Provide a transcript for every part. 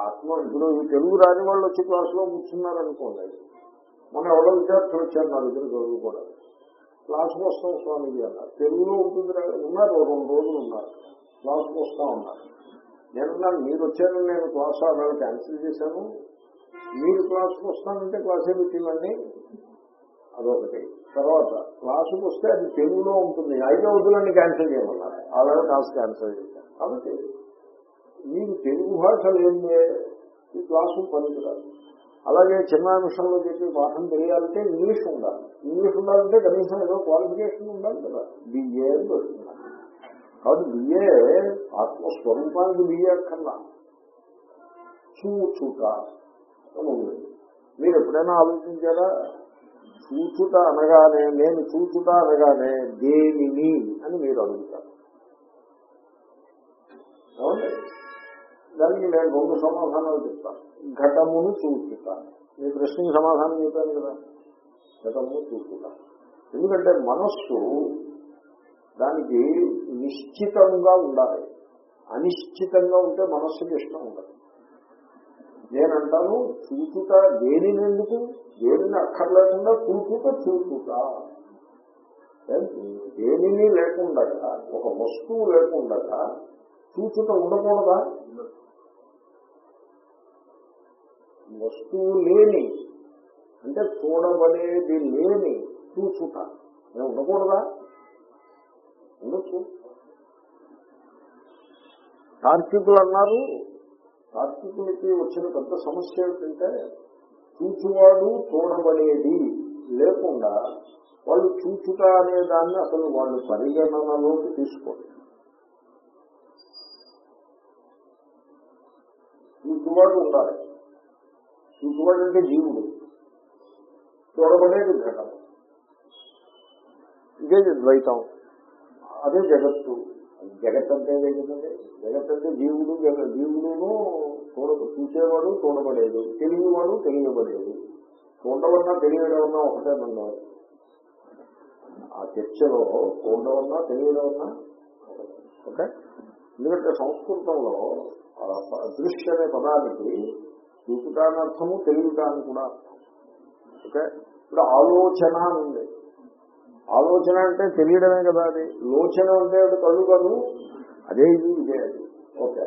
ఆత్మ ఇప్పుడు ఈ తెలుగు రాని వాళ్ళు వచ్చి క్లాసులో కూర్చున్నారు అనుకోండి మన ఎవడో విద్యార్థులు వచ్చారు నా దగ్గర చదువు కూడా క్లాసుకు వస్తాం స్వామిజీ అన్నారు. తెలుగులో ఉంటుంది ఉన్నారు రెండు రోజులు ఉన్నారు. క్లాసుకు వస్తా ఉన్నారు. నేనున్నాను మీరు వచ్చారని నేను క్లాస్ అలా క్యాన్సిల్ చేశాను. మీరు క్లాసుకు వస్తానంటే క్లాసే పెట్టివ్వండి. అదొకటి. తర్వాత క్లాసుకు వస్తే అది తెలుగులో ఉంటుంది. అయితే వద్దులని క్యాన్సిల్ చేయమన్నారు. అలాగే క్లాస్ క్యాన్సిల్ చేశాను కాబట్టి మీకు తెలుగు భాష లేదే ఈ క్లాసు పనికిరాదు. అలాగే చిన్న విషయంలో చెప్పి పాఠం తెలియాలంటే ఇంగ్లీష్ ఉండాలి. ఇంగ్లీష్ ఉండాలంటే కనీసం ఏదో క్వాలిఫికేషన్ ఉండాలి కదా. బిఏ అని పెడుతున్నారు. కాబట్టి బిఏ ఆత్మస్వరూపానికి బిఏ అక్కర్లా. చూచుట అని ఉంది. మీరు ఎప్పుడైనా ఆలోచించారా? చూచుట అనగానే నేను చూచుట అనగానే దేనిని అని మీరు అడుగుతారు. దానికి నేను రెండు సమాధానాలు చెప్తాను. ఘటమును చూచుట. మీ ప్రశ్నకి సమాధానం చెప్పాను కదా. ఘటమును చూచుట. ఎందుకంటే మనస్సు దానికి నిశ్చితంగా ఉండాలి. అనిశ్చితంగా ఉంటే మనస్సుకి ఇష్టం ఉండదు. నేనంటాను చూచుట దేని ఎందుకు దేనిని అక్కర్లేకుండా చూచుట చూచుట. దేనిని లేకుండా ఒక వస్తువు లేకుండా చూచుట ఉండకూడదా? వస్తువు లేని అంటే చూడబడేది లేని చూచుట. నేను ఉండకూడదా? ఉండొచ్చు. తార్కికులు అన్నారు. తార్కికులకి వచ్చిన పెద్ద సమస్య ఏమిటంటే చూచువాడు చూడబడేది లేకుండా వాళ్ళు చూచుట అనే దాన్ని అసలు వాళ్ళు పరిగణనలోకి తీసుకోరు. చూచువాడు ఉండాలి. చూచువాడు అంటే జీవుడు. చూడబడేది ఘటన ఇదే ద్వైతం. అదే జగత్తు. జగత్ అంటే ఏంటంటే జగత్ అంటే జీవుడు జగ- జీవుడును చూడ చూసేవాడు చూడబడేది. తెలియవాడు తెలియబడేది. చూడవన్నా తెలియడమన్నా ఒకటే అన్నారు ఆ చర్చలో చూడవన్నా తెలియడమన్నా ఓకే ఎందుకంటే సంస్కృతంలో ఆ దృశ్య అనే పదానికి చూపుట అని అర్థము తెలియట అని కూడా అర్థం. ఓకే? ఇప్పుడు ఆలోచన అని ఉంది. ఆలోచన అంటే తెలియడమే కదా అది. లోచన అంటే అది కళ్ళు కాదు అదే ఇది ఇదే అది ఓకే?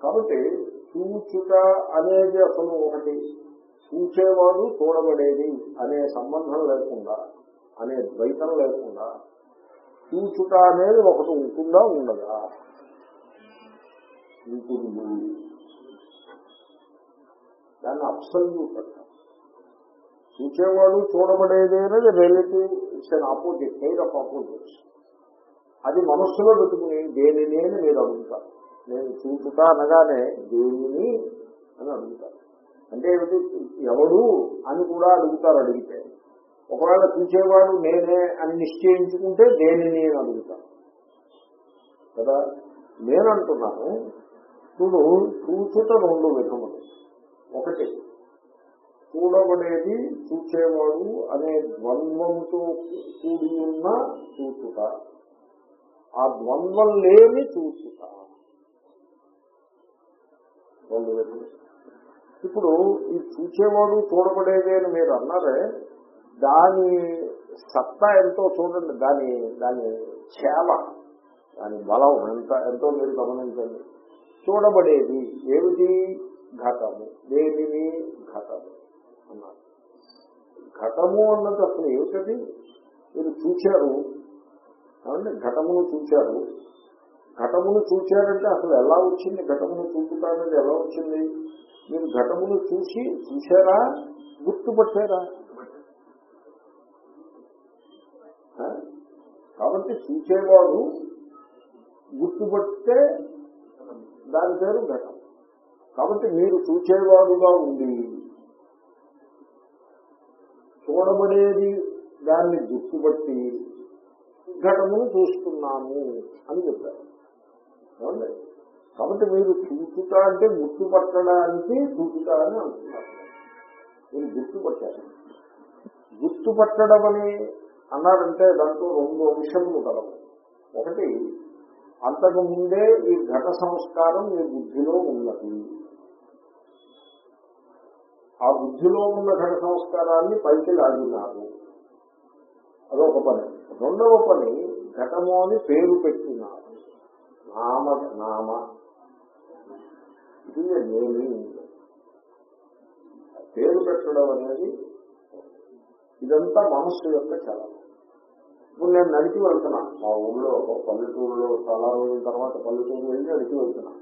కాబట్టి చూచుట అనేది అసలు ఒకటి. చూచేవాడు చూడబడేది అనే సంబంధం లేకుండా అనే ద్వైతం లేకుండా చూచుట అనేది ఒకటి ఉంటుందా ఉండదా? ఉంటుంది. దాన్ని అబ్సల్యూట్ అంటారు. చూసేవాడు చూడబడేది అనేది relative it's an opposite pair of opposites అది మనస్సులో పెట్టుకుని దేనిని అని మీరు అడుగుతారు. నేను చూపుతా అనగానే దేనిని అని అడుగుతారు. అంటే ఏమిటి? ఎవడు అని కూడా అడుగుతారు అడిగితే. ఒకవేళ చూసేవాడు నేనే అని నిశ్చయించుకుంటే దేనిని అని అడుగుతాను కదా? నేనంటున్నాను. చూడు చూచుట రెండు విధములు. ఒకటి. చూడబడేది చూచేవాడు అనే ద్వంద్వంతో కూడి ఉన్న చూచుట. ఆ ద్వంద్వం లేని చూచుట. రెండు ఇప్పుడు ఈ చూచేవాడు చూడబడేది అని మీరు అన్నారే దాని సత్తా ఎంతో చూడండి దాని దాని చేవ దాని బలం ఎంత ఎంతో మీరు గమనించండి. చూడబడేది ఏమిటి? ఘటము దేనిని ఘటము అన్నారు. ఘటము అన్నది అసలు ఏమిటది? మీరు చూచారు. ఏమండి? ఘటమును చూచారు. ఘటమును చూచారంటే అసలు ఎలా వచ్చింది? ఘటమును చూపుతా ఎలా వచ్చింది? మీరు ఘటమును చూసి చూశారా? గుర్తుపట్టారా? ఆ? కాబట్టి చూసేవాడు గుర్తుపట్టే దాని పేరు ఘటం. కాబట్టి మీరు చూచేవారుగా ఉండి చూడబడేది దాన్ని గుర్తుపట్టి ఘటమును చూస్తున్నాము అని చెప్పారు. కాబట్టి మీరు చూచుట అంటే గుర్తుపట్టడానికి చూచుట అని అంటున్నారు. మీరు గుర్తుపట్టారు. గుర్తుపట్టడం అని అన్నారంటే దాంట్లో రెండు అంశములు కలవు. ఒకటి అంతకు ముందే ఈ ఘట సంస్కారం మీ బుద్ధిలో ఉన్నది. ఆ బుద్ధిలో ఉన్న ఘట సంస్కారాన్ని పైకి లాగినారు. అదొక పని. రెండవ పని ఘటము అని పేరు పెట్టినారు. నామ నామ. ఇది నేమింగ్ పేరు పెట్టడం అనేది ఇదంతా మనస్సు యొక్క చలనం. ఇప్పుడు నేను నడిచి వెళ్తున్నా. మా ఊళ్ళో ఒక పల్లెటూరులో చాలా రోజుల తర్వాత పల్లెటూరు వెళ్ళి నడిచి వెళ్తున్నా.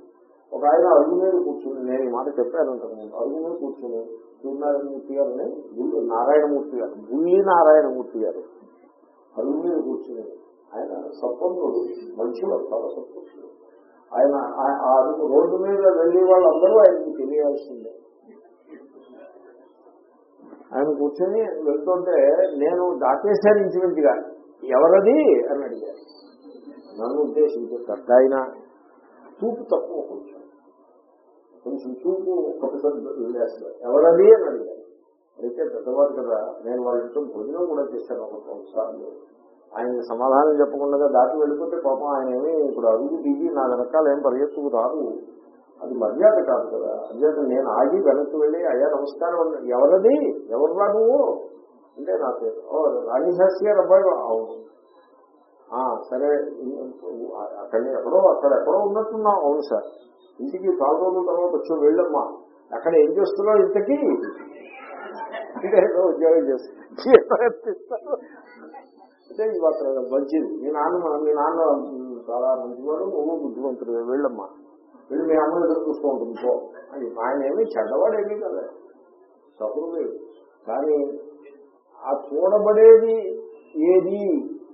ఒక ఆయన అరుగు మీద కూర్చుని నేను ఈ మాట చెప్పాను అంతకుముందు అరుగు మీద కూర్చుని సూర్యనారాయణమూర్తి గారిని బుల్లి నారాయణమూర్తి గారు బుల్లి నారాయణమూర్తి గారు. అరుగు మీద కూర్చుని ఆయన సత్వంతుడు మనుషులు చాలా సత్పురుషుడు ఆయన ఆ- అరుగు రోడ్డు మీద వెళ్ళే వాళ్ళందరూ ఆయనకి తెలియాల్సిందే. ఆయన కూర్చొని వెళ్తుంటే నేను దాటేశాను ఇంచుమించుగా ఎవరది? అని అడిగాను నన్ను ఉద్దేశించి పెద్ద ఆయన చూపు తక్కువ కొంచెం. కొంచెం చూపు ఒకసారి వేస్తారు ఎవరది? అని అడిగారు అయితే పెద్దవారు కదా నేను వాళ్ళ ఇంట్లో భోజనం కూడా చేశాను ఒక సంవత్సరాలు ఆయన సమాధానం చెప్పకుండా దాటి వెళ్ళిపోతే పాపం ఆయన ఏమి ఇప్పుడు అడుగు దిగి నా వెనకాల ఏం పరిగెత్తుకు రాదు. అది మర్యాద కాదు కదా. అధ్యత నేను ఆగి వెనక్కి వెళ్ళి అయ్యా నమస్కారం అన్నా. ఎవరది? ఎవర్రా నువ్వు? అంటే నా పేరు. ఓ రాణి గారు అబ్బాయి అవును. సరే. అక్కడ ఎక్కడో అక్కడ ఎక్కడో ఉన్నట్టున్నావు. అవును సార్. ఇంటికి రోజుల తర్వాత వచ్చి వెళ్ళమ్మా. అక్కడ ఏం చేస్తున్నావు ఇంతకీ? ఉద్యోగం చేస్తాను అంటే ఇది మంచిది. మీ నాన్న మీ నాన్న చాలా మంచివాడు నువ్వు బుద్ధిమంతుడు వెళ్ళమ్మా. వెళ్ళి మీ అమ్మ ఎదురు చూస్తూ ఉంటుంది పో. అని ఆయన ఏమీ చెడ్డవాడు ఏమీ కదా సహృదయుడు కానీ ఆ చూడబడేది ఏది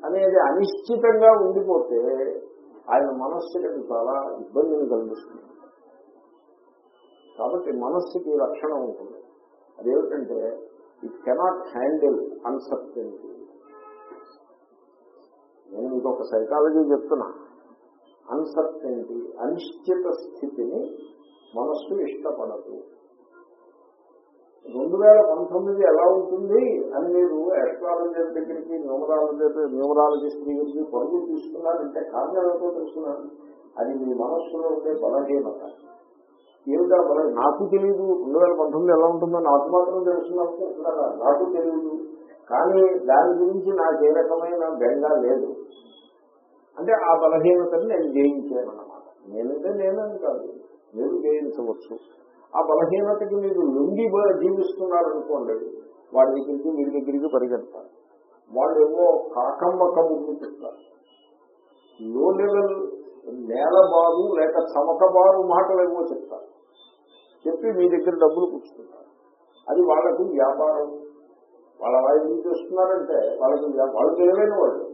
అనేది అనిశ్చితంగా ఉండిపోతే ఆయన మనస్సుకి చాలా ఇబ్బందిని కలిగిస్తుంది. కాబట్టి మనస్సుకి లక్షణం ఉంటుంది. అదేమిటంటే ఇట్ కెనాట్ హ్యాండిల్ అన్సర్టెనిటీ నేను మీకు ఒక సైకాలజీ చెప్తున్నా. అన్సర్టెనిటీ అనిశ్చిత స్థితిని మనస్సు ఇష్టపడదు. రెండు వేల పంతొమ్మిది ఎలా ఉంటుంది అని మీరు ఎస్ట్రాలజీ దగ్గరికి న్యూమరాలజీ న్యూమరాలజిస్ట్ దగ్గరికి పరుగులు తీసుకున్నారంటే కారణం ఏమిటో తెలుసుకున్నాను. అది మీ మనస్సులో ఉండే బలహీనత. ఏమిటా బల? నాకు తెలియదు రెండు వేల పంతొమ్మిది ఎలా ఉంటుందో నాకు మాత్రం తెలుసుకున్నారా నాకు తెలియదు కానీ దాని గురించి నాకు ఏ రకమైన బెంగ లేదు. అంటే ఆ బలహీనతని నేను జయించాను అన్నమాట. నేనంటే నేనని కాదు మీరు జయించవచ్చు. ఆ బలహీనతకి మీరు లొంగి జీవిస్తున్నారనుకోండి వాడి దగ్గరికి వీడి దగ్గరికి పరిగెడతారు. వాళ్ళు ఏవో కాకమ్మ కబుర్లు చెప్తారు. లో లెవెల్ నేలబారు లేక చమకబారు మాటలు ఏవో చెప్తారు. చెప్పి మీ దగ్గర డబ్బులు పుచ్చుకుంటారు. అది వాళ్ళకు వ్యాపారం. వాళ్ళ వాళ్ళు ఏం చేస్తున్నారంటే వాళ్ళకి వాళ్ళు తెలియని వాళ్ళు.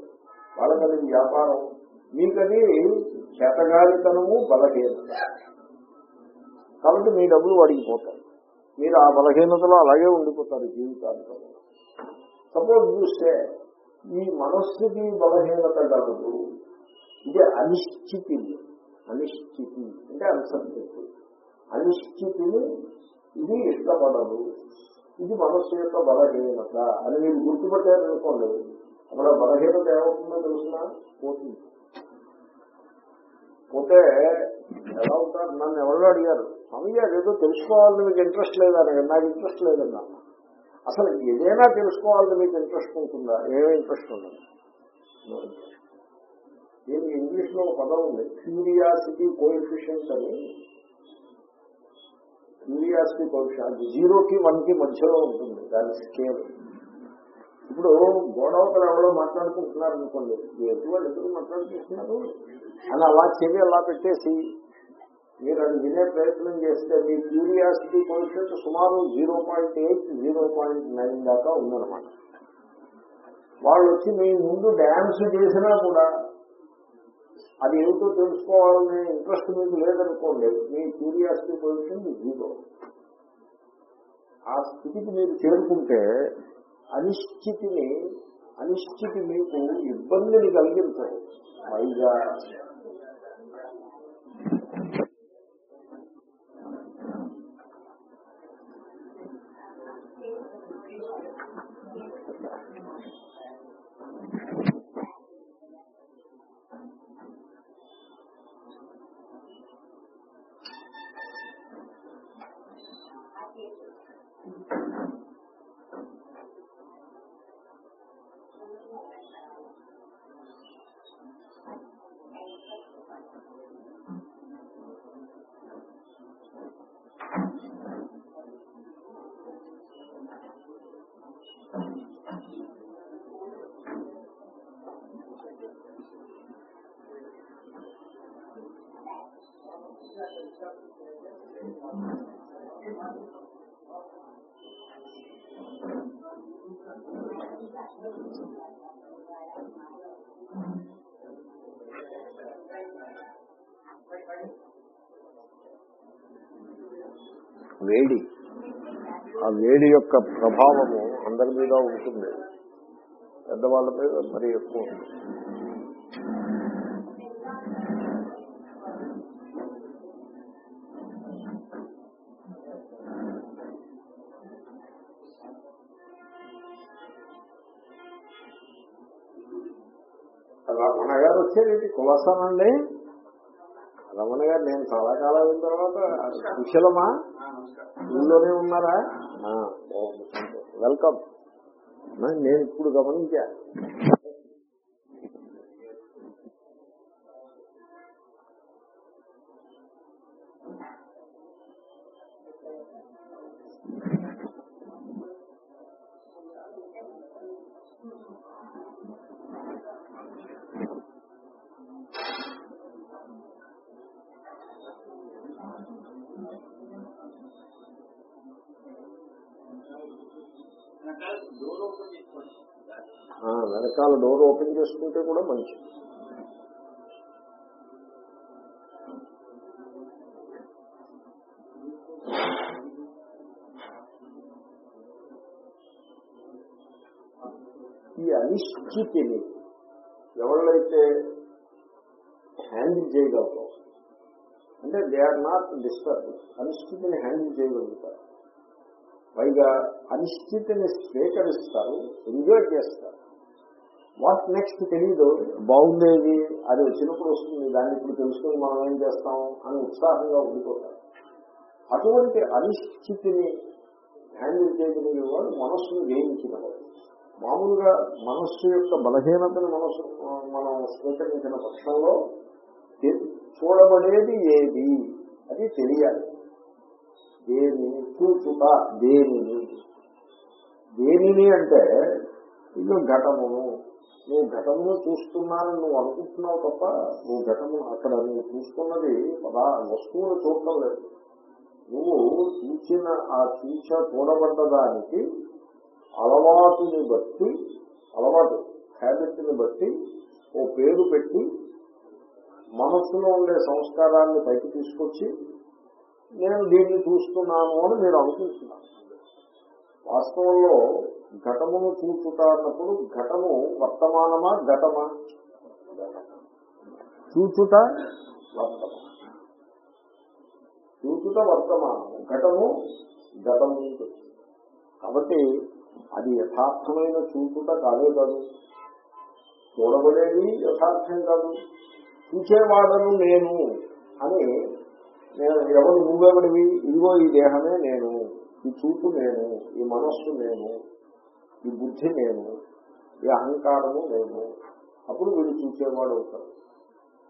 వాళ్ళకి అది వ్యాపారం. మీకది చేతగాలితనము బలహీనత. కాబట్టి మీ డబ్బులు వాడికి పోతాయి. మీరు ఆ బలహీనతలో అలాగే ఉండిపోతారు జీవితాంతం. సపోజ్ చూస్తే ఈ మనస్సుకి బలహీనత కలదు. ఇది అనిశ్చితి. అనిశ్చితి అంటే అన్సర్టెనిటీ అనిశ్చితిని ఇది ఇష్టపడదు ఇది మనస్సు యొక్క బలహీనత అని మీరు గుర్తుపట్టారనుకోండి అక్కడ బలహీనత ఏమవుతుందో తెలుసిన? పోతుంది. పోతే ఎలా ఉంటారు? నన్ను ఎవరో అడిగారు. స్వామి గారు ఏదో తెలుసుకోవాలని మీకు ఇంట్రెస్ట్ లేదా? నాకు ఇంట్రెస్ట్ లేదన్నా. అసలు ఏదైనా తెలుసుకోవాలని మీకు ఇంట్రెస్ట్ ఉంటుందా? ఏమీ ఇంట్రెస్ట్ ఉండదు. దీనికి ఇంగ్లీష్లో ఒక పదం ఉంది. క్యూరియాసిటీ కోఎఫిషియన్స్ అని. క్యూరియాసిటీ కోఎఫిషియంట్ జీరోకి వన్కి మధ్యలో ఉంటుంది. దాని స్కేల్. ఇప్పుడు గోడవతలు ఎవరో మాట్లాడుకుంటున్నారు అనుకోండి ఎటువంటి ఎదురు మాట్లాడుకుంటున్నారు? అని అలా చెవి అలా పెట్టేసి మీరు అది వినే ప్రయత్నం చేస్తే మీ క్యూరియాసిటీ కోఎఫిషియంట్ సుమారు zero point eight zero point nine దాకా ఉందన్నమాట. వాళ్ళు వచ్చి మీ ముందు డ్యాన్స్ చేసినా కూడా అది ఏమిటో తెలుసుకోవాలనే ఇంట్రెస్ట్ మీకు లేదనుకోండి మీ క్యూరియాసిటీ పొజిషన్ జీరో. ఆ స్థితికి మీరు చేరుకుంటే అనిశ్చితిని అనిశ్చితి మీకు ఇబ్బందిని కలిగించదు. పైగా వేడి. ఆ వేడి యొక్క ప్రభావము అందరి మీద ఉంటుంది. పెద్దవాళ్ళ మీద మరి ఎక్కువ ఉంటుంది. రమణ గారు వచ్చేది కులసానండి రమణ గారు నేను చాలా కాలం అయిన తర్వాత కుశలమా ఊళ్ళోనే ఉన్నారా. వెల్కమ్ నేను ఇప్పుడు గమనించా. వెనకాల డోర్ ఓపెన్ చేసుకుంటే కూడా మంచిది. ఈ అనిశ్చితిని ఎవళ్ళైతే హ్యాండిల్ చేయగలరు అంటే దే ఆర్ నాట్ డిస్టర్బ్ అనిశ్చితిని హ్యాండిల్ చేయగలుగుతారు. పైగా అనిశ్చితిని స్వీకరిస్తారు ఎంజాయ్ చేస్తారు. వాట్ నెక్స్ట్ తెలియదు బాగుండేది అది వచ్చినప్పుడు వస్తుంది దాన్ని ఇప్పుడు తెలుసుకుని మనం ఏం చేస్తాం అని ఉత్సాహంగా ఉండిపోతారు అటువంటి అనిశ్చితిని హ్యాండిల్ చేయగలిగే వాడు మనస్సును జయించిన వాడు మామూలుగా మనస్సు యొక్క బలహీనతను మనస్సు మనం స్వీకరించిన పక్షంలో చూడబడేది ఏది? అది తెలియాలి. దేనిని? చూచుట దేనిని? దేనిని అంటే ఇది ఘటమును నువ్వు ఘటమును చూస్తున్నానని నువ్వు అనుకుంటున్నావు తప్ప నువ్వు ఘటమును అక్కడ నువ్వు చూసుకున్నది పదా వస్తువును చూడటం లేదు. నువ్వు చూసిన ఆ చూచ చూడబడ్డదానికి అలవాటుని బట్టి అలవాటు హ్యాబిట్ని బట్టి ఓ పేరు పెట్టి మనస్సులో ఉండే సంస్కారాన్ని పైకి తీసుకొచ్చి నేను దీన్ని చూస్తున్నాను అని మీరు అనుకుంటున్నాను వాస్తవంలో ఘటమును చూచుట అన్నప్పుడు ఘటము వర్తమానమా ఘటమా? చూచుట? వర్తమానం. చూచుట వర్తమానము. ఘటము ఘటము కాబట్టి అది యథార్థమైన చూచుట కాదే కాదు. చూడబడేది యథార్థం కాదు. చూచేవాడను నేను అని నేను ఎవరు నువ్వెవడివి? ఇదిగో ఈ దేహమే నేను. ఈ చూపు నేను. ఈ మనస్సు నేను. ఈ బుద్ధి నేను ఈ అహంకారము నేను. అప్పుడు వీళ్ళు చూసేవాడు అవుతారు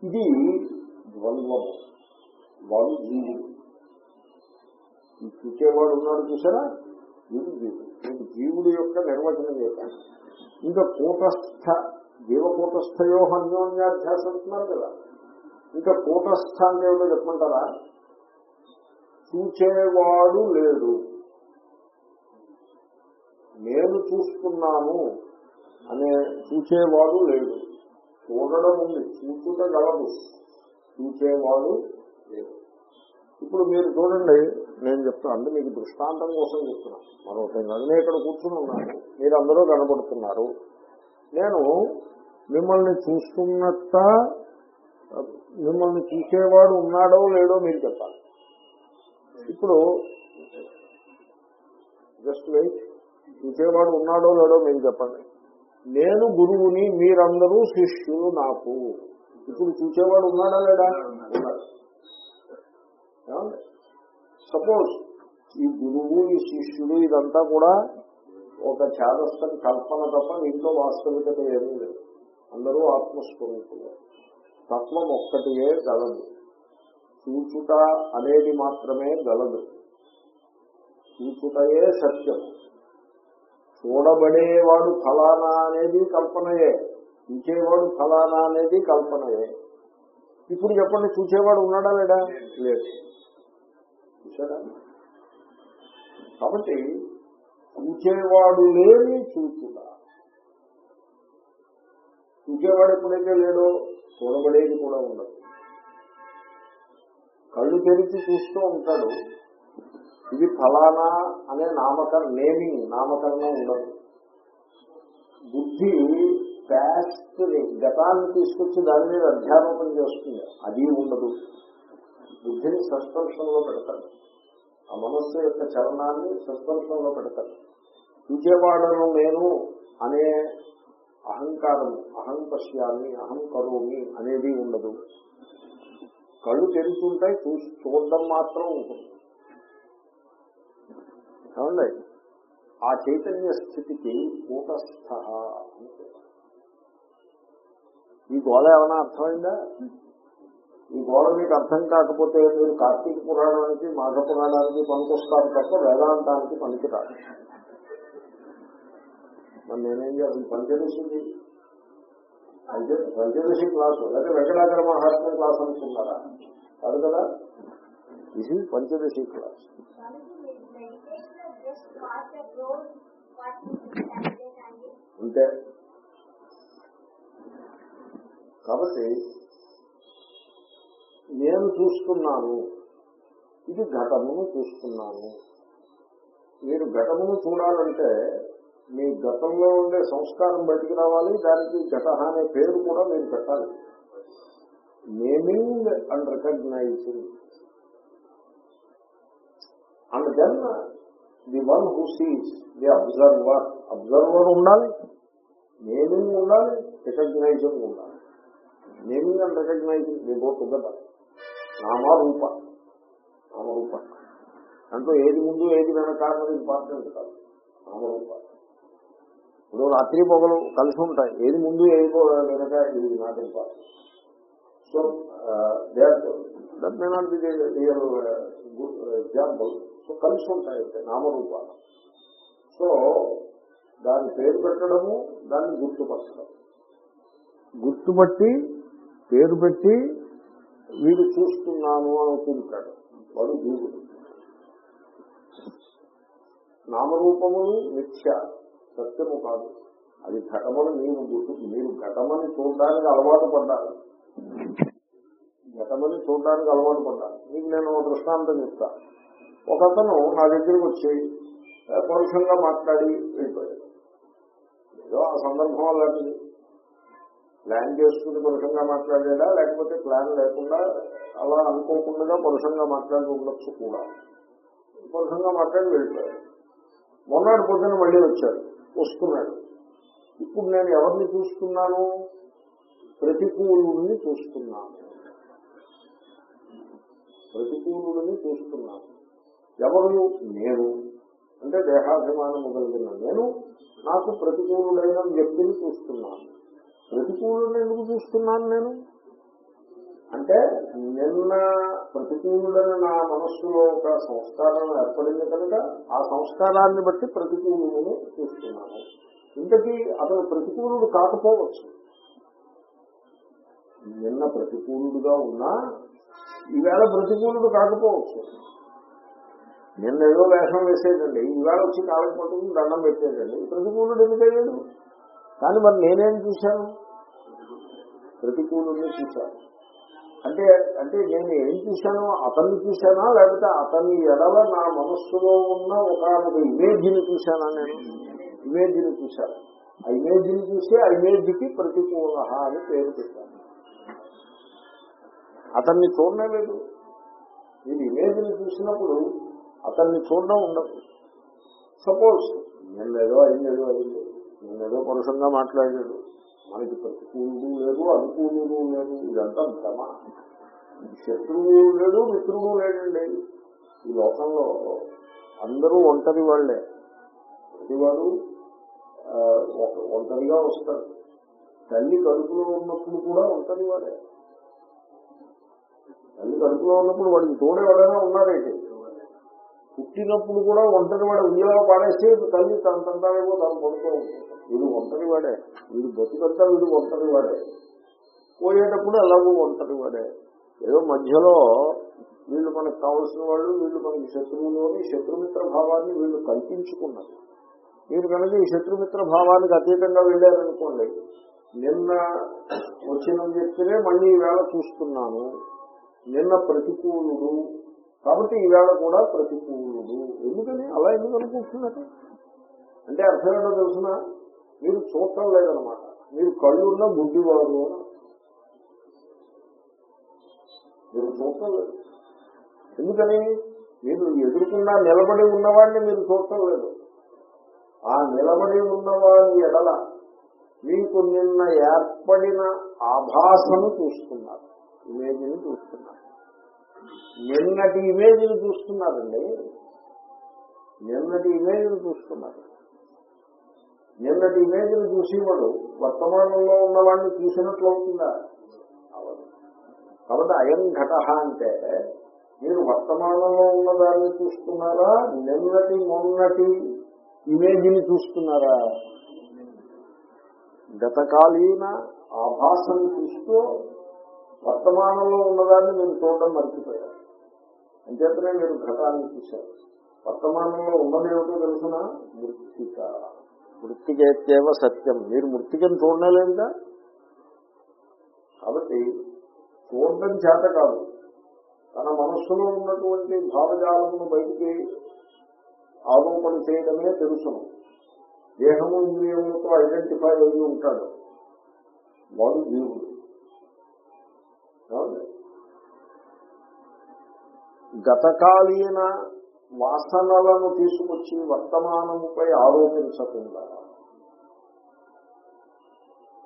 ఇది ద్వంద్వము. వాడు జీవుడు ఈ చూసేవాడు ఉన్నాడు చూసారా? వీడు జీవుడు వీడు జీవుడి యొక్క నిర్వచనం చేశాను ఇంకా కూటస్థ జీవకూటస్థయో అన్యోన్యాధ్యాసం అంటున్నారు కదా. ఇంకా కూటస్థ అంటే ఏమిటో చెప్పమంటారా? చూచేవాడు లేడు. నేను చూస్తున్నాను అనే చూచేవాడు లేడు. చూడడం ఉంది చూచుట గలదు చూచేవాడు లేడు. ఇప్పుడు మీరు చూడండి నేను చెప్తాను అంటే మీకు దృష్టాంతం కోసం చెప్తున్నాను మరొకటి కాదు. నేను ఇక్కడ కూర్చుని ఉన్నాను. మీరు అందరూ కనబడుతున్నారు. నేను మిమ్మల్ని చూస్తున్నట్ట మిమ్మల్ని చూసేవాడు ఉన్నాడో లేడో మీరు చెప్పాలి. ఇప్పుడు జస్ట్ వెయిట్ చూసేవాడు ఉన్నాడో లేడో మీరు చెప్పండి. నేను గురువుని మీరందరూ శిష్యులు నాకు. ఇప్పుడు చూసేవాడు ఉన్నాడా లేడా? సపోజ్ ఈ గురువు ఈ శిష్యుడు ఇదంతా కూడా ఒక ఛాదస్థం కల్పన తప్ప ఇంట్లో వాస్తవికత ఏమీ లేదు. అందరూ ఆత్మస్వరూపులు. తత్వం ఒక్కటియే గలదు. చూచుట అనేది మాత్రమే గలదు. చూచుటయే సత్యం చూడబడేవాడు ఫలానా అనేది కల్పనయే. చూసేవాడు ఫలానా అనేది కల్పనయే. ఇప్పుడు చెప్పండి చూసేవాడు ఉన్నాడా లేడా? లేదు. చూసాడా కాబట్టి చూసేవాడు లేని చూచుడా చూసేవాడు ఎప్పుడైతే లేడో చూడబడేది కూడా ఉండదు. కళ్ళు తెరిచి చూస్తూ ఉంటాడు. ఇది ఫలానా అనే నామకరణ నేమింగ్ నామకరణం ఉండదు. బుద్ధి ప్యాస్ట్ గతాన్ని తీసుకొచ్చి దాని మీద అధ్యారోపణ చేస్తుంది. అది ఉండదు. బుద్ధిని సస్పెన్షన్లో పెడతారు. ఆ మనస్సు యొక్క చలనాన్ని సస్పెన్షన్లో పెడతారు. చూచేవాడను నేను అనే అహంకారం అహం పశ్యాన్ని అహం కరోమి అనేది ఉండదు. కళ్ళు తెరుచుంటాయి చూసి చూడడం మాత్రం ఉంటుంది. ఏమండి ఆ చైతన్య స్థితికి కూటస్థ అని ఈ గోళ ఏమైనా అర్థమైందా? ఈ గోళ మీకు అర్థం కాకపోతే మీరు కార్తీక పురాణానికి మాఘ పురాణానికి పనికొస్తారు తప్ప వేదాంతానికి పనికిరాదు. మరి నేనేం చేయాలి? పంచదశికి పంచదశి క్లాసు లేదా వెంకటాచల మహాత్మ క్లాస్ అనుకున్నారా కాదు కదా? ఇది పంచదశి క్లాస్. అంతే కాబట్టి నేను చూస్తున్నాను. ఇది ఘటమును చూస్తున్నాను. మీరు ఘటమును చూడాలంటే మీ గతంలో ఉండే సంస్కారం బయటికి రావాలి దానికి ఘట అనే పేరు కూడా మీరు పెట్టాలి. Naming and recognising. And then the one who sees the observer observer ఉండాలి నేమింగ్ ఉండాలి రికగ్నైజింగ్ ఉండాలి. Naming and recognising the both together నామరూప నామరూప దాంట్లో ఏది ముందు ఏది వెనక ఇంపార్టెంట్ కాదు. నామరూప ఇప్పుడు రాత్రి పొగలు కలిసి ఉంటాయి. ఏది ముందు ఏది వెనక ఇది not important so they that may not be real good example so కలిసి ఉంటాయి అంటే నామరూపాలు. సో దాని పేరు పెట్టడము దాన్ని గుర్తుపట్టడం గుర్తుపట్టి పేరు పెట్టి వీడు చూస్తున్నాను అని అనుకుంటాడు. వాడు జీవుడు నామరూపములు మిథ్య సత్యము కాదు. అది ఘటమని మీరు గుర్తు మీరు ఘటమని చూడడానికి అలవాటు పడ్డారు ఘటమని చూడడానికి అలవాటు పడ్డారు మీకు నేను దృష్టాంతం చెప్తా. ఒక అతను నా దగ్గరికి వచ్చి ఆ, పరుషంగా మాట్లాడి వెళ్ళిపోయాడు ఏదో ఆ సందర్భం అలాంటిది. ప్లాన్ చేసుకుని పరుషంగా మాట్లాడాడా? లేకపోతే ప్లాన్ లేకుండా అలా అనుకోకుండా పరుషంగా మాట్లాడి ఉండొచ్చు కూడా. పరుషంగా మాట్లాడి వెళ్ళిపోయాడు. మొన్నటి పొద్దున మళ్ళీ వచ్చాడు వస్తున్నాడు. ఇప్పుడు నేను ఎవరిని చూస్తున్నాను? ప్రతికూలుని చూస్తున్నాను. ప్రతికూలుని చూస్తున్నాను. ఎవరు నేను? అంటే దేహాభిమానం కలిగిన నేను నాకు ప్రతికూలుడైన వ్యక్తిని చూస్తున్నాను. ప్రతికూలుడు ఎందుకు చూస్తున్నాను నేను? అంటే నిన్న ప్రతికూలుడని నా మనస్సులో ఒక సంస్కారం ఏర్పడింది కనుక ఆ సంస్కారాన్ని బట్టి ప్రతికూలుని చూస్తున్నాను. ఇంతకీ అతను ప్రతికూలుడు కాకపోవచ్చు. నిన్న ప్రతికూలుడుగా ఉన్నా ఈవేళ ప్రతికూలుడు కాకపోవచ్చు. నిన్న ఏదో వేషం వేసేదండి. ఈవేళ వచ్చి కాళ్ళకి పట్టుకుని దండం పెట్టేదండి. ప్రతికూలుడు ఎందుకయ్యాడు కానీ మరి నేనేం చూశాను? ప్రతికూలుడిని చూశాను. అంటే అంటే నేను ఏం చూశాను? అతన్ని చూశానా? లేకపోతే అతని ఎడవ నా మనస్సులో ఉన్న ఒక ఇమేజ్ని చూశానా నేను? ఇమేజ్ని చూశాను. ఆ ఇమేజ్ని చూసి ఆ ఇమేజ్కి ప్రతికూల అని పేరు పెట్టాను. అతన్ని చూడలేదు మీరు ఇమేజ్ని చూసినప్పుడు అతన్ని చూడడం ఉండదు. సపోజ్ నిన్నేదో అయిందేదో అయింది. నిన్నేదో పరుషంగా మాట్లాడాడు మనకి ప్రతికూలుడు లేదు అనుకూలుడు లేదు. ఇదంతా భ్రమ. శత్రువు లేడు మిత్రుడు లేడండి. ఈ లోకంలో అందరూ ఒంటరి వాళ్ళే ప్రతివాడు ఒంటరిగా వస్తాడు తల్లి కడుపులో ఉన్నప్పుడు కూడా ఒంటరి వాడే తల్లి కడుపులో ఉన్నప్పుడు వాడికి తోడే ఎవరైనా ఉన్నాడైతే పుట్టినప్పుడు కూడా ఒంటరి వాడే ఉయ్యలా పాడేసి తల్లి తన తంటాలేమో తను పడుతూ వీడు ఒంటరి వాడే. వీడు బతుకంతా వీడు ఒంటరి వాడే. పోయేటప్పుడు ఎలాగో ఒంటరి వాడే. ఏదో మధ్యలో వీళ్ళు మనకు కావలసిన వాళ్ళు వీళ్ళు మనకి శత్రువులోని శత్రుమిత్ర భావాన్ని వీళ్ళు కల్పించుకున్నారు. మీరు కనుక ఈ శత్రుమిత్ర భావానికి అతీతంగా వెళ్ళారనుకోండి నిన్న వచ్చిన చెప్తేనే మళ్ళీ ఈవేళ చూస్తున్నాను. నిన్న ప్రతికూలుడు కాబట్టి ఈవేళ కూడా ప్రతికూలుడు ఎందుకని? అలా ఎందుకు అనుకుంటున్నారు అంటే అర్థం ఏంటో తెలుసిన? మీరు చూడటం లేదనమాట మీరు కళ్ళున్న బుద్ధి అని మీరు చూడటం లేదు. ఎందుకని? మీరు ఎదుర్కొన్నా నిలబడి ఉన్నవాడిని మీరు చూడటం లేదు. ఆ నిలబడి ఉన్నవాడి ఎడల మీకు నిన్న ఏర్పడిన ఆభాసను చూస్తున్నారు. ఇమేజ్ని చూస్తున్నారు. నిన్నటి ఇమేజ్ని చూస్తున్నారండి. నిన్నటి ఇమేజ్ని చూస్తున్నారు. నిన్నటి ఇమేజ్ని చూసేవాడు వర్తమానంలో ఉన్నవాడిని చూసినట్లు అవుతుందా? అవదు. కాబట్టి అయం ఘట అంటే మీరు వర్తమానంలో ఉన్నదాన్ని చూస్తున్నారా? నిన్నటి మొన్నటి ఇమేజ్ని చూస్తున్నారా? గతకాలీన ఆభాసం చూస్తూ వర్తమానంలో ఉన్నదాన్ని మీరు చూడడం మర్చిపోయారు. అంచేతనే మీరు ఘటాన్ని చూశారు. వర్తమానంలో ఉన్నదేమిటో తెలుసిన? మృతిక మృతికేత్యేవ సత్యం. మీరు మృతికను చూడలేదుగా కాబట్టి చూడడం చేత కాదు. తన మనస్సులో ఉన్నటువంటి భావజాలమును బయటికి ఆరోపణ చేయడమే తెలుసును. దేహము ఇంద్రియములతో ఐడెంటిఫై అయి ఉంటాడు. వాడు జీవుడు? గతకాలీన వాసనలను తీసుకొచ్చి వర్తమానముపై ఆరోపించకుండా.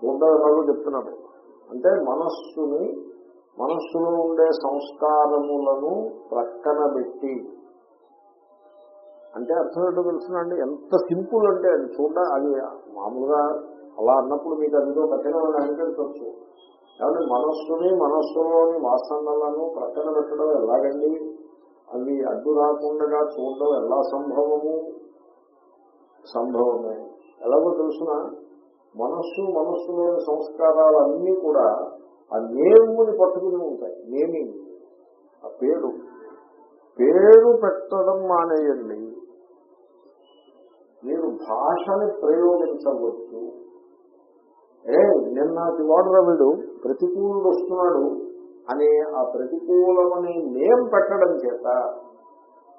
చూడగలరు చెప్తున్నాడు అంటే మనస్సుని మనస్సులో ఉండే సంస్కారములను ప్రక్కన పెట్టి. అంటే అర్థం ఏంటో తెలుసునండి ఎంత సింపుల్ అంటే అది చూడ అది మామూలుగా అలా అన్నప్పుడు మీకు అదిలో కఠినమైన అనిపించవచ్చు కాబట్టి మనస్సుని మనస్సులోని వాసనలను ప్రక్కన పెట్టడం ఎలాగండి? అవి అడ్డు రాకుండా చూడడం ఎలా సంభవము? సంభవమే. ఎలాగో తెలుసిన? మనస్సు మనస్సులోని సంస్కారాలన్నీ కూడా ఆ నేముని పట్టుకుని ఉంటాయి. నేమి ఆ పేరు. పేరు పెట్టడం మానేయండి. మీరు భాషని ప్రయోగించవచ్చు. ఏ నిన్నటి వాడు వీడు ప్రతికూలుడు వస్తున్నాడు అనే ఆ ప్రతికూలమని నేమ్ పెట్టడం చేత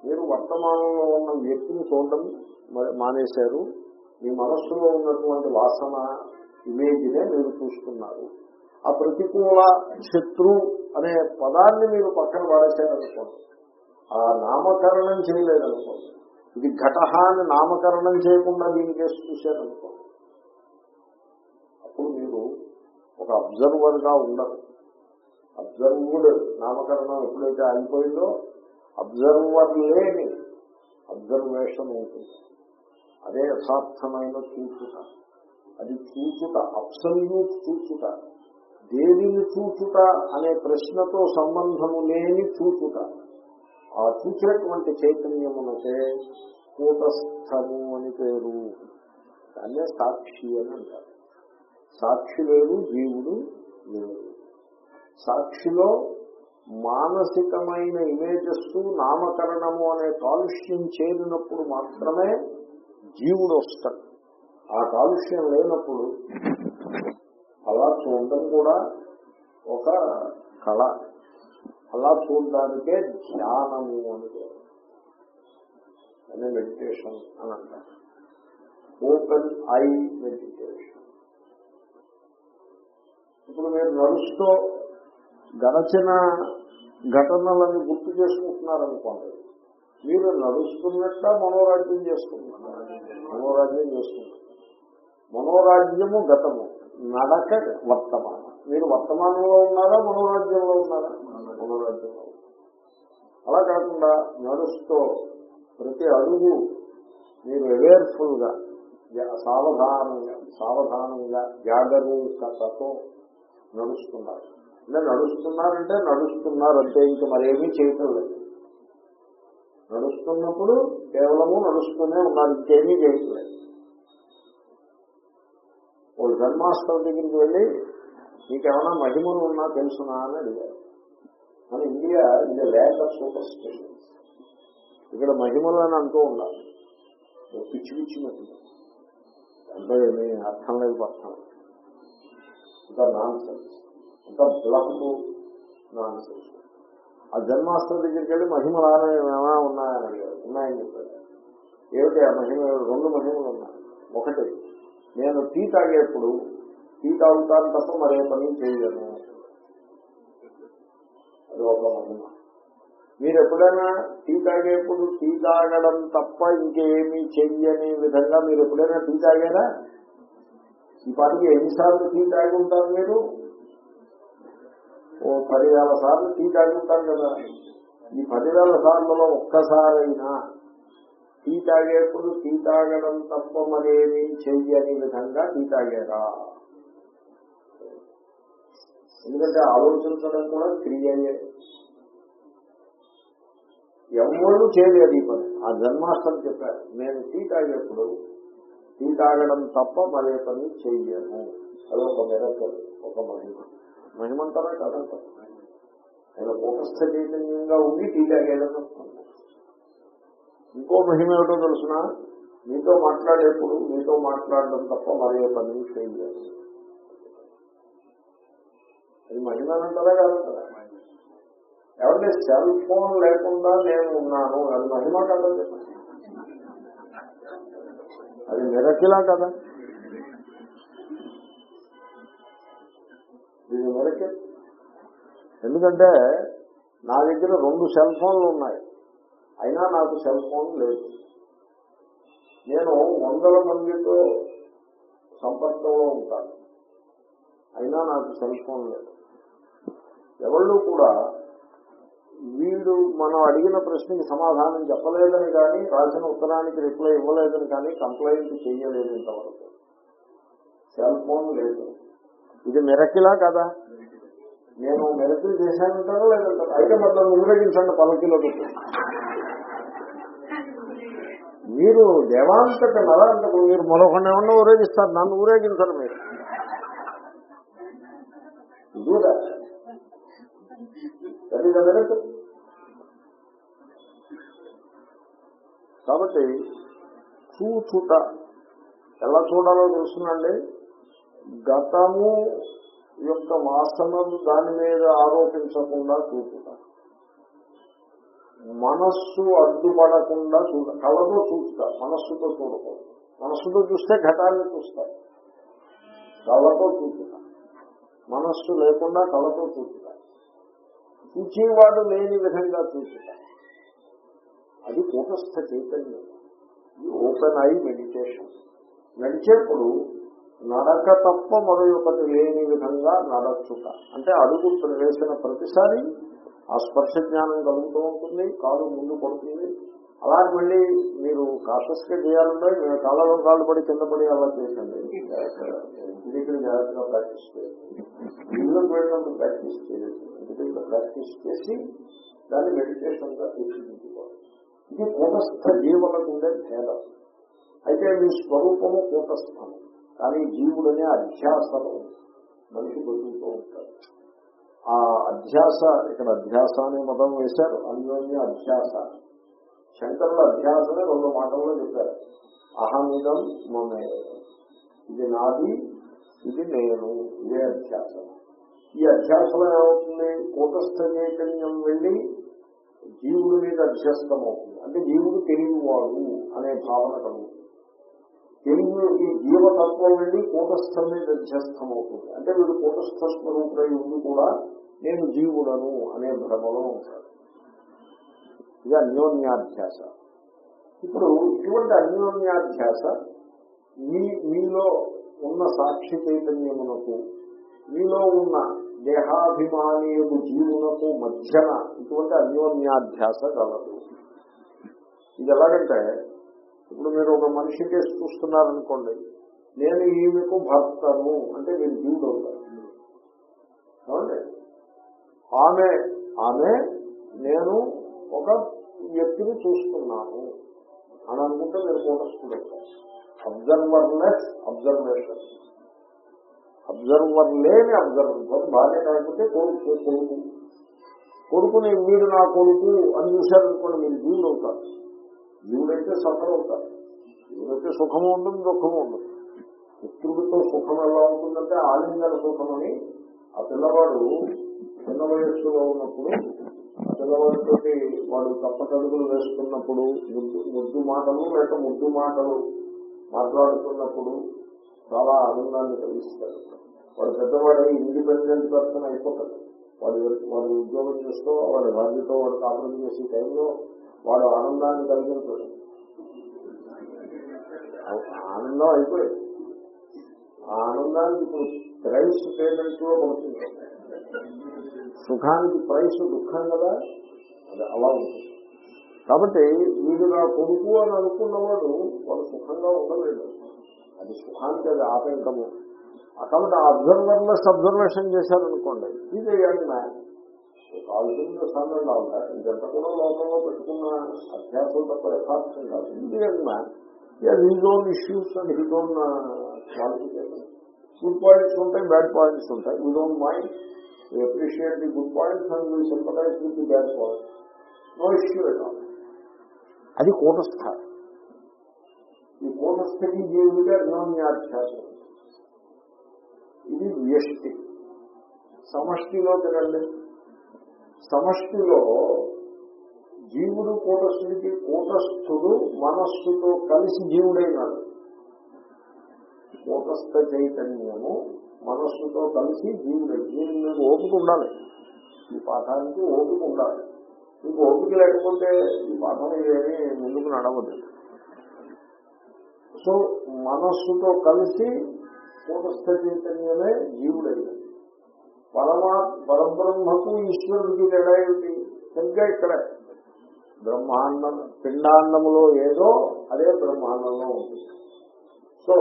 మీరు వర్తమానంలో ఉన్న వ్యక్తిని చూడడం మానేశారు. మీ మనస్సులో ఉన్నటువంటి వాసన ఇమేజ్నే మీరు చూస్తున్నారు. ఆ ప్రతికూల శత్రు అనే పదాన్ని మీరు పక్కన వాడేశారనుకోండి ఆ నామకరణం చేయలేదనుకోండి. ఇది ఘట అని నామకరణం చేయకుండా దీనికి కేసు చూశారనుకోండి. ఒక అబ్జర్వర్గా ఉండరు అబ్జర్వుడ్ నామకరణం ఎప్పుడైతే ఆగిపోయిందో అబ్జర్వర్ లేని అబ్జర్వేషన్ ఉంటుంది. అదే యథార్థమైన చూచుట. అది చూచుట అబ్సల్యూట్ చూచుట. దేవిని చూచుట అనే ప్రశ్నతో సంబంధము లేని చూచుట. ఆ చూచేటువంటి చైతన్యమునకే కూటస్థము అని పేరు. దాన్నే సాక్షి అని అంటారు. సాక్షి వేరు జీవుడు వేరు. సాక్షిలో మానసికమైన ఇమేజెస్ నామకరణము అనే కాలుష్యం చేరినప్పుడు మాత్రమే జీవుడు వస్తాడు. ఆ కాలుష్యం లేనప్పుడు అలా చూడడం కూడా ఒక కళ. అలా చూడడానికే ధ్యానము అని అనే మెడిటేషన్ అని అంటారు. ఓపెన్ ఐ మెడిటేషన్ ఇప్పుడు మీరు నడుస్తూ గడచిన ఘటనలను గుర్తు చేసుకుంటున్నారనుకోండి. మీరు నడుస్తున్నట్ట మనోరాజ్యం చేసుకుంటున్నారు. మనోరాజ్యం చేసుకుంటున్నారు. మనోరాజ్యము గతము నడక వర్తమానం. మీరు వర్తమానంలో ఉన్నారా మనోరాజ్యంలో ఉన్నారా? మనోరాజ్యంలో అలా కాకుండా నడుస్తూ ప్రతి అడుగు మీరు అవేర్ఫుల్గా సావధానంగా సావధానంగా జాగరూకతతో నడుస్తున్నారు. ఇలా నడుస్తున్నారంటే నడుస్తున్నారంటే ఇంక మరేమీ చేయటం లేదు. నడుస్తున్నప్పుడు కేవలము నడుస్తూనే ఉన్నారు ఇంకేమీ చేయట్లేదు. ఓ జన్మాష్టమి దగ్గరికి వెళ్ళి నీకేమైనా మహిమలు ఉన్నా తెలుసునా? అని అడిగారు. మన ఇండియా ఇది లేక ఆఫ్ సూపర్ స్టేషన్ ఇక్కడ మహిమలు అని అంటూ ఉండాలి. ఓ పిచ్చి పిచ్చి మహిమ అంటే ఏమీ అర్థం లేదు అర్థం నాన్ సెన్స్ అంతా బ్లఫ్ నాన్ సెన్స్ ఆ జన్మాష్టమి దగ్గరికి వెళ్ళి మహిమలు ఏమైనా ఉన్నాయని అడిగారు. ఉన్నాయని చెప్పారు. ఏమిటి? ఆ మహిమ రెండు మహిమలు ఉన్నాయి. ఒకటి నేను టీ తాగేప్పుడు టీ తాగుతాను తప్ప మరే పని చేయలేను. అది ఒక మహిమ. మీరు ఎప్పుడైనా టీ తాగేప్పుడు టీ తాగడం తప్ప ఇంకేమీ చెయ్యని విధంగా మీరు ఎప్పుడైనా టీ తాగారా? ఈ పాటికి ఎన్నిసార్లు టీ తాగి ఉంటారు మీరు? ఓ పదివేల సార్లు టీ తాగి ఉంటారు కదా. ఈ పదివేల సార్లలో ఒక్కసారైనా టీ తాగేప్పుడు టీ తాగడం తప్ప మరేమీ చెయ్యని విధంగా టీ తాగారా? ఎందుకంటే ఆలోచించడం కూడా క్రియయే. ఎవరు చేయలేదు ఈ పని. ఆ జన్మాష్టం చెప్పారు నేను టీ తాగేప్పుడు టీ తాగడం తప్ప మరే పని చెయ్యను. అది ఒక మెరకల్ ఒక మహిమ. మహిమంటారా కాదంటారు ఆయన ఉపస్థ చైతన్యంగా ఉండి టీ తాగేదని ఇంకో మహిమ ఏమిటో తెలుసిన? మీతో మాట్లాడేప్పుడు మీతో మాట్లాడడం తప్ప మరే పని చేయలేదు అది మహిమనంటారా కాదంటారా ఎవరి సెల్ ఫోన్ లేకుండా నేను ఉన్నాను. అది మహిమ కదా చెప్పండి అది మెరకిలా కదా. ఇది మెరకే ఎందుకంటే నా దగ్గర రెండు సెల్ ఫోన్లు ఉన్నాయి. అయినా నాకు సెల్ ఫోన్ లేదు. నేను వందల మందితో సంపర్కంలో ఉంటాను. అయినా నాకు సెల్ ఫోన్ లేదు. ఎవళ్ళు కూడా వీడు మనం అడిగిన ప్రశ్నకి సమాధానం చెప్పలేదని కానీ రాసిన ఉత్తరానికి రిప్లై ఇవ్వలేదని కానీ కంప్లైంట్ చేయలేదు ఇంతవరకు. సెల్ ఫోన్ లేదు. ఇది మెరకిలా కదా? నేను మెరకిల్ చేశానంటారా లేదంటారా? అయితే మొత్తం ఊరేగించండి పల్లకిలో పెట్టి మీరు దేవాంతక నలాంతకు మీరు మరొకరిని ఏమన్నా ఊరేగిస్తారు? నన్ను ఊరేగించరు మీరు. ఇదిగా అది కాబట్టి చూచుట ఎలా చూడాలో తెలుసునండి గతము యొక్క వాసనలు దాని మీద ఆరోపించకుండా చూచుట. మనస్సు అడ్డుపడకుండా చూడ కళతో చూస్తా మనస్సుతో చూడకూడదు. మనస్సుతో చూస్తే ఘటాన్ని చూస్తారు. కళతో చూచుట. మనస్సు లేకుండా కళతో చూచుట. చూచేవాడు లేని విధంగా చూచుట అది కూటస్థ చైతన్యం. Open I meditation. నడిచేప్పుడు నడక తప్ప మరొకటి లేని విధంగా నడచుట. అంటే అడుగు వేసిన ప్రతిసారి ఆ స్పర్శ జ్ఞానం కలుగుతూ ఉంటుంది కాలు ముందు పడుతుంది. అలా మళ్ళీ మీరు కాషస్గా చేయాలంటే మేము కాళ్ళలో కాళ్ళు పడి కింద పడి అలా చేయండి ఇది ఇక్కడ జాగ్రత్తగా ప్రాక్టీస్ చేయండి. ఇళ్ళకి వెళ్ళినప్పుడు ప్రాక్టీస్ చేయండి. ప్రాక్టీస్ చేసి దాన్ని మెడిటేషన్గా తీర్చిదిద్దుకోవాలి. ఇది కూటస్థ జీవులకు ఉండే భేదం. అయితే మీ స్వరూపము కూటస్థం కానీ జీవుడనే అధ్యాసను మనిషి బతుకుతూ ఉంటాడు. ఆ అధ్యాస ఇక్కడ అధ్యాస అనే మతం వేశారు అన్యోన్య అధ్యాస. శంకరుల అధ్యాసనే రెండు మాటల్లో చెప్పారు. అహమిదం మమే ఇది నాది ఇది నేను ఇదే అధ్యాసం ఈ అధ్యాసలో ఏమవుతుంది? కూటస్థ చైతన్యం వెళ్ళి జీవుడి మీద అధ్యస్థం అవుతుంది అంటే జీవుడు తెలియవాడు అనే భావన కలుగుతుంది. తెలుగు ఈ జీవతత్వం వెళ్ళి కూటస్థం మీద అధ్యస్థం అవుతుంది అంటే వీడు కూటస్థ స్వరూపుడై ఉండి కూడా నేను జీవుడను అనే భ్రమలో ఉంటాడు. ఇది అన్యోన్యాధ్యాస. ఇప్పుడు ఇటువంటి అన్యోన్యాధ్యాస మీ మీలో ఉన్న సాక్షి చైతన్యమునకు మీలో ఉన్న దేహాభిమానియుడు జీవునకు మధ్యన ఇటువంటి అన్యోన్యాధ్యాస కలదు. ఇది ఎలాగంటే ఇప్పుడు మీరు ఒక మనిషి కేసు చూస్తున్నారనుకోండి నేను ఈమెకు భర్తను అంటే మీరు జీవుడు అవుతారు ఆమె ఆమె నేను ఒక వ్యక్తిని చూస్తున్నాను అని అనుకుంటే మీరు కూటస్థుడు అబ్జర్వర్లెస్ అబ్జర్వేషన్ అబ్జర్వర్ లేని అబ్జర్వర్ భార్య కాకపోతే కొడుకు కొడుకు కొడుకుని వీడు నా కొడుకు అని చూశారనుకోండి మీరు జీవులు అవుతారు. జీవుడైతే సఫర్ అవుతారు. జీవుడైతే సుఖము ఉంటుంది దుఃఖము ఉంటుంది పుత్రుడితో సుఖం ఎలా ఉంటుందంటే ఆలింగన సుఖం అని ఆ పిల్లవాడు చిన్న వయస్సులో ఉన్నప్పుడు ఆ పిల్లవాడితో వాడు తప్పటడుగులు వేసుకున్నప్పుడు ముద్దు ముద్దు మాటలు లేక ముద్దు మాటలు మాట్లాడుతున్నప్పుడు చాలా ఆనందాన్ని కలిగిస్తాడు వాడు పెద్దవాడు ఇండిపెండెంట్ పర్సన్ అయిపోతాడు. వాడు వాడు ఉద్యోగం చేస్తూ వాడి భార్యతో వాడు కాపురం చేసే టైంలో వాడు ఆనందాన్ని కలిగించాడు ఆనందం అయిపోయింది. ఆ ఆనందానికి ఇప్పుడు ప్రైస్ పేమెంట్లో పడుతుంది సుఖానికి ప్రైస్ దుఃఖం కదా? అది అలా ఉంటుంది. కాబట్టి వీడు నా కొడుకు అని అనుకున్నవాడు వాడు సుఖంగా ఉండలేడు. అది సుఖానికి అది ఆటంకము. ఆ కాబట్టి ఆ అబ్జర్వర్లెస్ అబ్జర్వేషన్ చేశారనుకోండి ఇది యంగ్ మ్యాన్ కాల్సిన సమయంలో ఉంటాయి. ఇదంతా కూడా లోకంలో పెట్టుకున్న అభ్యాసం తప్ప యథార్థం కాదు. ఇది young man his own issues and his own qualification good points ఉంటాయి బ్యాడ్ పాయింట్స్ ఉంటాయి. We don't mind we appreciate the good points and we sympathise with the bad points no issue at all అది కూటస్థ. ఈ కూటస్థకి జీవుడికి అన్యోన్యాధ్యాసం ఇది వ్యష్టి. సమష్టిలో తినండి సమష్టిలో జీవుడు కూటస్థుడికి కూటస్థుడు మనస్సుతో కలిసి జీవుడైనాడు. కూటస్థ చైతన్యము మనస్సుతో కలిసి జీవుడై జీవుడు మీకు ఓపిక ఉండాలి. ఈ పాఠానికి ఓపిక ఉండాలి. మీకు ఓపిక లేకపోతే ఈ పాఠం ఏమీ ముందుకు నడవదు. సో మనస్సుతో కలిసి కూటస్థ చైతన్యమే జీవుడైనది పరమా పరబ్రహ్మకు ఈశ్వరుడికి తేడా ఏమిటి? సరిగ్గా ఇక్కడే. బ్రహ్మాండం పిండాండములో ఏదో అదే బ్రహ్మాండంలో ఉంటుంది. సో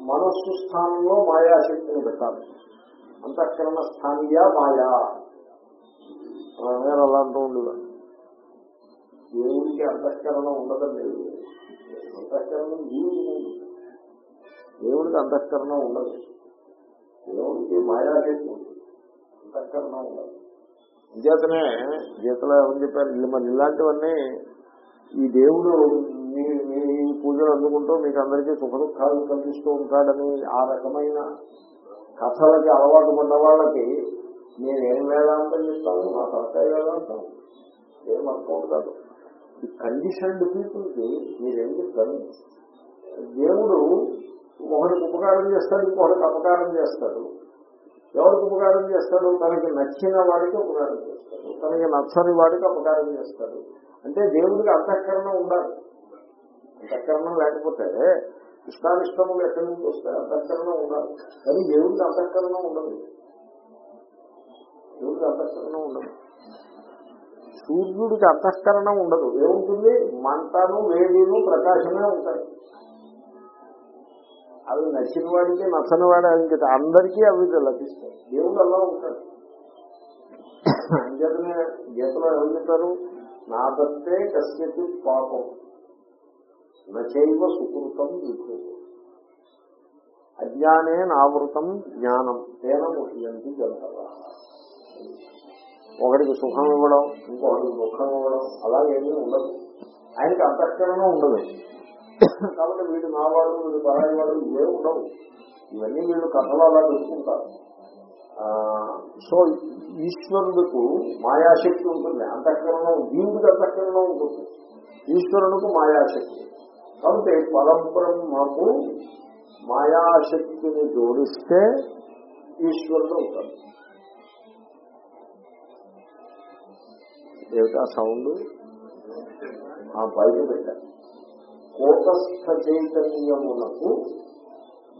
మనస్సు స్థానంలో మాయాశక్తిని పెట్టాలి. అంతఃకరణ స్థానీయ మాయా. నేను అలా అంటూ ఉండేవాడు దేవుడికి అంతఃకరణ ఉండదండి. అంతఃకరణం జీవుడికి దేవుడికి అంతఃకరణ ఉండదు. దేవుడికి మాయాదేశం ఉంటుంది అంతఃకరణ ఉండదు. అంచేతనే గీతలో ఏమని చెప్పారు? మరి ఇలాంటివన్నీ ఈ దేవుడు మీ మీ పూజలు అందుకుంటూ మీకు అందరికీ సుఖ దుఃఖాలు కల్పిస్తూ ఉంటాడని ఆ రకమైన కథలకి అలవాటు పడ్డ వాళ్ళకి నేనేం వేదాంతం చెప్తాను? నా తలకాయ వేదాంతం? ఏం అర్థం కాదు. ఈ కండిషన్డ్ పీపుల్కి మీరేం చెప్తారు దేవుడు ఒకరికి ఉపకారం చేస్తాడు ఇంకొకరికి అపకారం చేస్తాడు. ఎవరికి ఉపకారం చేస్తాడు? తనకి నచ్చిన వాడికి ఉపకారం చేస్తాడు. తనకి నచ్చని వాడికి అపకారం చేస్తాడు. అంటే దేవుడికి అంతఃకరణ ఉండాలి. అంతఃకరణం లేకపోతే ఇష్టానిష్టములు ఎక్కడి నుంచి వస్తాయి? అంతఃకరణ ఉండాలి. కానీ దేవుడికి అంతఃకరణ ఉండదు. దేవుడికి అంతఃకరణ ఉండదు. సూర్యుడికి అంతఃకరణం ఉండదు. ఏముంటుంది? మంటను వేడిను ప్రకాశమే ఉంటాయి. అవి నచ్చిన వాడికి నచ్చని వాడి ఇంకా అందరికీ అవి లభిస్తాయి. దేవుడు అలా ఉంటాడు. అంచేతనే గీతలో ఏమని చెప్పారు? నా దత్తే కశ్యతి పాపం. నచైవ సుకృతం విభూ అజ్ఞానే నావృతం జ్ఞానం. తేన ముహ్యంతి జనత ఒకరికి సుఖం ఇవ్వడం ఇంకొకటికి దుఃఖం ఇవ్వడం అలాగేమీ ఉండదు. ఆయనకి అంతఃకరణ ఉండదు. కాబట్టి వీడు నావాడు వీడు పరాయి వాడు ఇవే ఉండవు. ఇవన్నీ వీళ్ళు కథలు అలా పెట్టుకుంటారు సో ఈశ్వరుడుకు మాయాశక్తి ఉంటుంది. అంతఃకరణం దీనికి అంతఃకరణం ఉంటుంది. ఈశ్వరునికి మాయాశక్తి. కాబట్టి పరబ్రహ్మకు మాయాశక్తిని జోడిస్తే ఈశ్వరుడు అవుతాడు ఏమిటా సౌండ్? ఆ బయట పెట్టారు కూటస్థ చైతన్యమునకు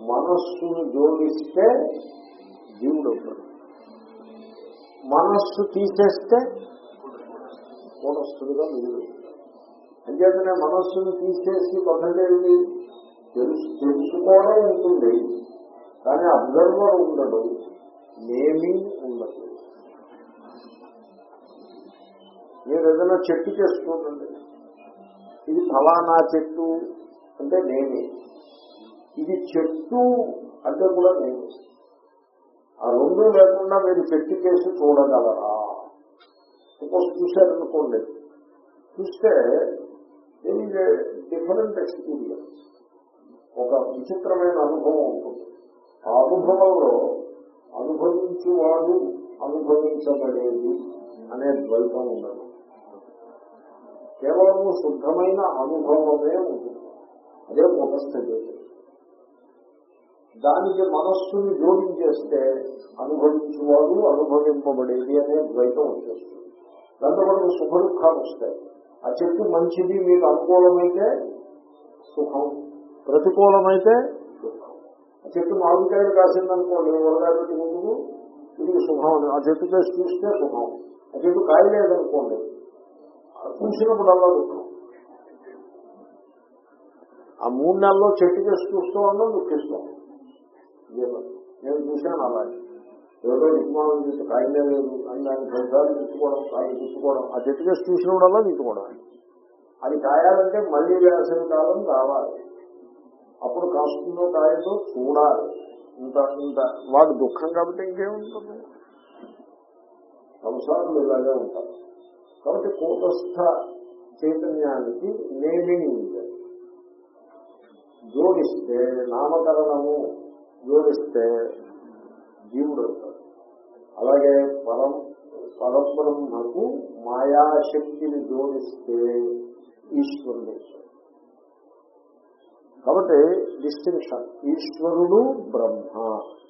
మనస్సును జోడిస్తే జీవుడు అవుతాడు మనస్సు తీసేస్తే కూటస్థుడిగా మిగులు అంచేతనే మనస్సును తీసేసి పద్ధతి తెలుసు తెలుసుకోవడం ఉంటుంది కానీ అబ్జర్వర్ ఉండడు. నేమింగ్ ఉండదు. మీరు ఏదైనా చెట్టు చేసుకోండి ఇది ఫలానా చెట్టు అంటే నేనే. ఇది చెట్టు అంటే కూడా నేను. ఆ రెండు లేకుండా మీరు చెట్టు చేసి చూడగలరా? సపోజ్ చూశారనుకోండి. చూస్తే ఇది డిఫరెంట్ ఎక్స్పీరియన్స్ ఒక విచిత్రమైన అనుభవం ఉంటుంది. ఆ అనుభవంలో అనుభవించేవాడు అనుభవించబడేది అనే ద్వైతం ఉండదు కేవలము శుద్ధమైన అనుభవమే ఉంటుంది అదే ఉపస్థితి దానికి మనస్సుని జోడించేస్తే అనుభవించేవాడు అనుభవింపబడేది అనే ద్వైతం వచ్చేస్తుంది. దాంతో మనకు సుఖ దుఃఖాలు వస్తాయి. ఆ చెట్టు మంచిది మీకు అనుకూలమైతే సుఖం. ప్రతికూలమైతే దుఃఖం. ఆ చెట్టు మామిడికాయలు కాసిందనుకోండి ఊరగాయ పెట్టి ముందు ఇది సుఖం ఆ చెట్టు కేసు చూస్తే సుఖం. ఆ చెట్టు కాయలేదనుకోండి చూసినప్పుడల్లా దుఃఖం ఆ మూడు నెలల్లో చెట్టు చేసి చూస్తూ ఉండడం దుఃఖిస్తాం. నేను చూశాను అలాగే. ఏదో నిర్మాణం చేసి కాయలే లేదు అని దాన్ని పదిసార్లు తిట్టుకోవడం కాయలు తిట్టుకోవడం. ఆ చెట్టు కేసు చూసినప్పుడల్లా తిట్టుకోవడం. అది కాయాలంటే మళ్ళీ వేసవి కాలం రావాలి. అప్పుడు కాస్తుందో కాయతో చూడాలి. ఇంత ఇంత వాడు దుఃఖం కాబట్టి ఇంకేముంటుంది? సంసారం ఇలాగే ఉంటారు. కాబట్టి కూటస్థ చైతన్యానికి నేమింగ్ ఉంది. జోడిస్తే నామకరణము జోడిస్తే జీవుడు అవుతాడు అలాగే పరం పరబ్రహ్మకు మాయాశక్తిని జోడిస్తే ఈశ్వరుడు కాబట్టి డిస్టింక్షన్ ఈశ్వరుడు బ్రహ్మ.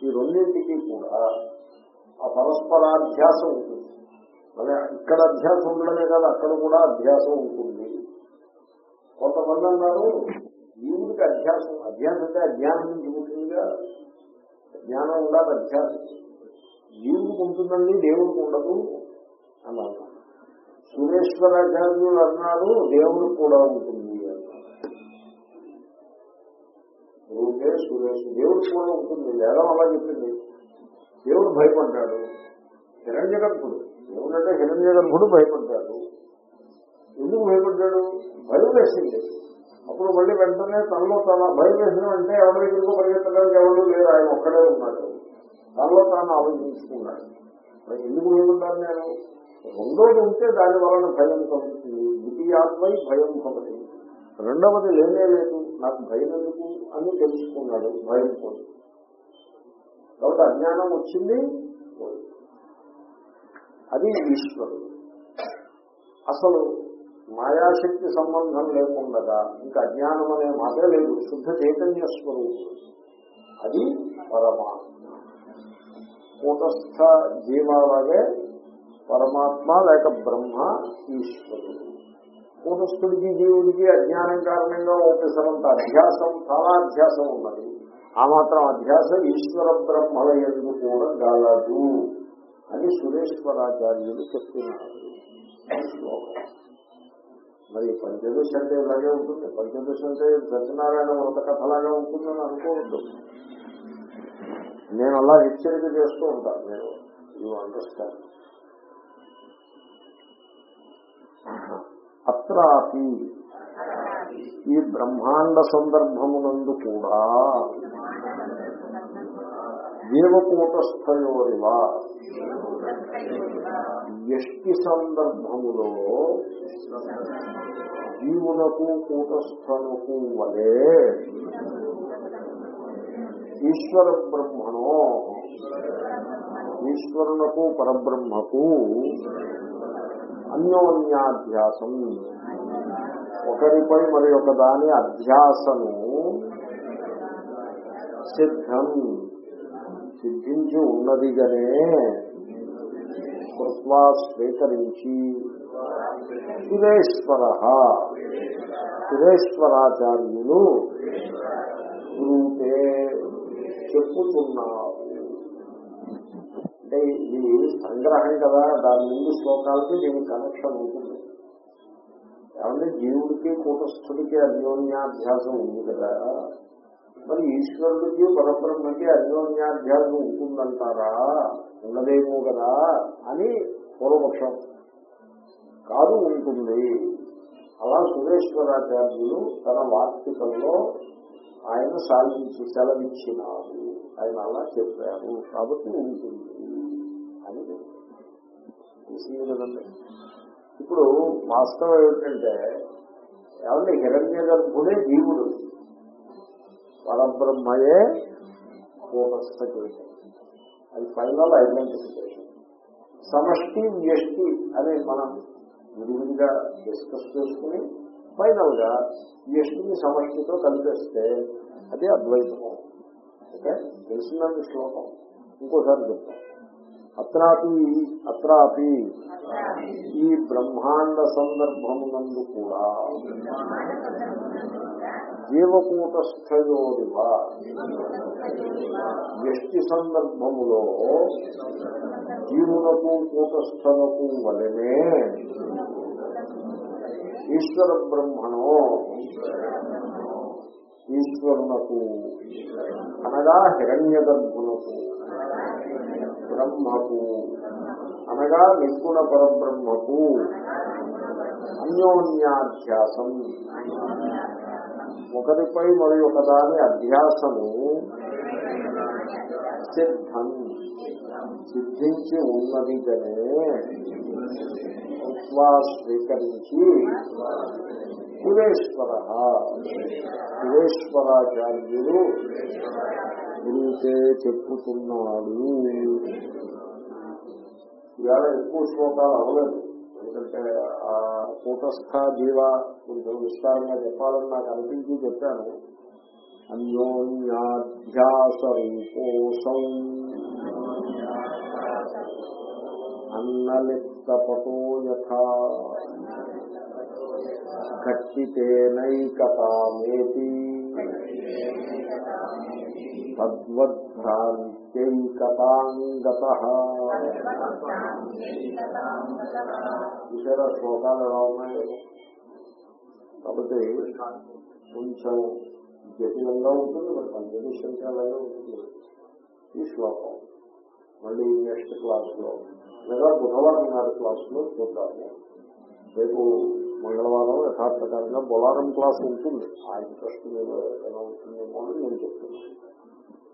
ఈ రెండింటికి కూడా ఆ పరస్పరాధ్యాసం ఉంటుంది. అదే ఇక్కడ అధ్యాసం ఉండడమే కాదు అక్కడ కూడా అధ్యాసం ఉంటుంది. కొంతమంది అన్నారు జీవుడికి అధ్యాసం అధ్యాసం అంటే అజ్ఞానం నుంచి ఉంటుందిగా జ్ఞానం ఉండాలి అధ్యాసం జీవుడికి ఉంటుందండి దేవుడికి ఉండదు అన్నారు. సురేశ్వరాచార్యులు అన్నారు దేవుడికి కూడా ఉంటుంది అన్నారు. సురేష్ దేవుడికి కూడా ఉంటుంది. వేదం అలా చెప్పింది. దేవుడు భయపడ్డాడు. హిరణ్య గర్భుడు దేవుడంటే హిరణ్య గర్భుడు భయపడ్డాడు. ఎందుకు భయపడ్డాడు? భయం వేసింది. అప్పుడు మళ్ళీ వెంటనే తనలో తన భయం వేసిన అంటే ఎవరి దగ్గరకు పరిగెత్తడానికి ఎవరు లేరు ఆయన ఒక్కడే ఉన్నాడు. తనలో తాను ఆలోచించుకున్నాడు. మరి ఎందుకు భయపడ్డాను నేను? రెండోది ఉంటే దాని వలన భయం కలుగుతుంది. ద్వితీయాత్మై భయం కలుగుతుంది రెండవది లేనే లేదు నాకు భయం ఎందుకు అని తెలుసుకున్నాడు భయం పోయి కాబట్టి అజ్ఞానం వచ్చింది పోయింది. అది ఈశ్వరుడు. అసలు మాయాశక్తి సంబంధం లేకుండా ఇంకా అజ్ఞానం అనే మాటే లేదు. శుద్ధ చైతన్య స్వరూపుడు అది పరమాత్మ. కూటస్థ జీవాలాగే పరమాత్మ లేక బ్రహ్మ ఈశ్వరుడు. కూటస్థుడికి జీవుడికి అజ్ఞానం కారణంగా ఓపెసరంత అధ్యాసం చాలా అధ్యాసం ఉన్నది. ఆ మాత్రం అధ్యాసం ఈశ్వర బ్రహ్మల ఎందుకు కూడా గలదు. అని సురేశ్వరాచార్యులు చెప్తున్నారు. మరి పంచదశ అంటే ఇలాగే ఉంటుంది. పంచదశ అంటే సత్యనారాయణ వ్రత కథలాగా ఉంటుందని అనుకోవద్దు. నేను అలా హెచ్చరిక చేస్తూ ఉంటాను. నేను యూ అండర్స్టాండ్. అత్రాపి ఈ బ్రహ్మాండ సందర్భమునందు కూడా జీవకూటస్థయోరివా. ఎష్టి సందర్భములో జీవునకు కూటస్థనుకు వలే ఈశ్వర బ్రహ్మణో ఈశ్వరునకు పరబ్రహ్మకు అన్యోన్యాధ్యాసం. ఒకరిపై మరి ఒక దాని అధ్యాసము సిద్ధం. సిద్ధించి ఉన్నదిగానే కృత్వా స్వీకరించి సురేశ్వర సురేశ్వరాచార్యులు గురువుతే చెప్పుతున్నారు. అంటే ఇది సంగ్రహం కదా దాని ముందు శ్లోకాలకి దీనికి కనెక్షన్ ఉంటుంది. ఏమంటే జీవుడికి కూటస్థుడికి అన్యోన్యాధ్యాసం ఉంది కదా. మరి ఈశ్వరుడికి పరబ్రహ్మకి అన్యోన్యాధ్యాసం ఉంటుందంటారా? ఉండదేమో కదా అని పూర్వపక్షం. కాదు ఉంటుంది. అలా సురేశ్వరాచార్యులు తన వార్తికల్లో ఆయన సాధించి సెలవిచ్చినారు. ఆయన అలా చెప్పారు. కాబట్టి ఉంటుంది అని చెప్పారు. కదండి. ఇప్పుడు వాస్తవం ఏమిటంటే ఏమంటే హిరణ్య గర్భుడే జీవుడు. పరబ్రహ్మయే కూటస్థ చైతన్యం అది ఫైనల్ ఐడెంటిఫికేషన్ సమష్టి వ్యష్టి అని మనం విడివిడిగా డిస్కస్ చేసుకుని ఫైనల్గా వ్యష్టిని సమష్టితో కలిపేస్తే అదే అద్వైతము ఓకే? తెలిసిందండి శ్లోకం? ఇంకోసారి చెప్తాం. అత్రాపి అత్రాపి ఈ బ్రహ్మాండ సందర్భమునందు కూడా జీవకూటస్థయోదివ వ్యష్టి సందర్భములో జీవునకు కూటస్థలకు వలనే ఈశ్వర బ్రహ్మణో ఈశ్వరునకు అనగా హిరణ్య గర్భునకు బ్రహ్మకు అనగా నిర్గుణ పరబ్రహ్మకు అన్యోన్యాధ్యాసం. ఒకరిపై మరి ఒకదాని అధ్యాసము సిద్ధం. సిద్ధించి ఉన్నది కనే స్వీకరించి కులేశ్వర కులేశ్వరాచార్యుడు గురువుతే చెప్పుతున్నాడు ఇవాళ ఎక్కువ శ్లోకాలు అవ్వలేదు ఎందుకంటే ఆ కూటస్థ జీవ కొంచెం విస్తారంగా చెప్పాలని నాకు అనిపించి చెప్పాను. అన్యోన్యాధ్యాస రూపోసం అన్నలిప్తపటో యథా. కట్టితేనైకతామేతి. తద్వద్భ్రాంత్యైకతాంగత చూసారా శ్లోకాలు ఎలా ఉన్నాయో కాబట్టి కొంచెం జటిలంగా ఉంటుంది మరి పంచదశంకాలంగా ఉంటుంది. ఈ శ్లోకం. మళ్ళీ నెక్స్ట్ క్లాస్లో లేదా బుధవారం నాడు క్లాస్లో చూద్దాము. రేపు మంగళవారం యథార్థకారంగా బొలారం క్లాస్ ఉంటుంది. ఆ ఇంట్రెస్ట్ మీద ఎలా ఉంటుందేమో అని నేను చెప్తున్నాను.